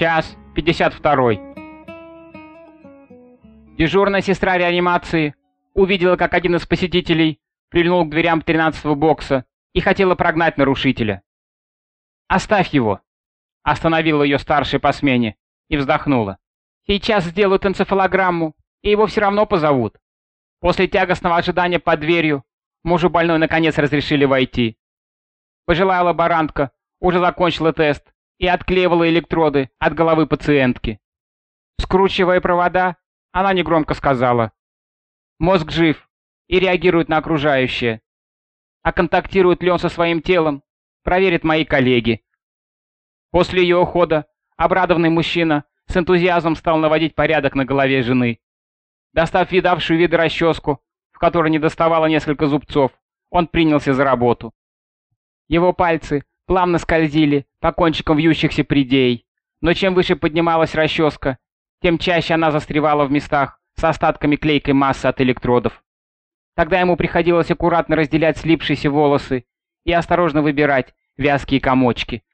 Час пятьдесят второй. Дежурная сестра реанимации увидела, как один из посетителей прильнул к дверям тринадцатого бокса и хотела прогнать нарушителя. «Оставь его!» — остановила ее старшая по смене и вздохнула. «Сейчас сделают энцефалограмму, и его все равно позовут». После тягостного ожидания под дверью мужу больной наконец разрешили войти. Пожилая лаборантка уже закончила тест и отклеивала электроды от головы пациентки. Скручивая провода, она негромко сказала. «Мозг жив и реагирует на окружающее. А контактирует ли он со своим телом, проверят мои коллеги». После ее ухода обрадованный мужчина с энтузиазмом стал наводить порядок на голове жены. Достав видавшую виды расческу, в которой недоставало несколько зубцов, он принялся за работу. Его пальцы плавно скользили по кончикам вьющихся придей, но чем выше поднималась расческа, тем чаще она застревала в местах с остатками клейкой массы от электродов. Тогда ему приходилось аккуратно разделять слипшиеся волосы и осторожно выбирать вязкие комочки,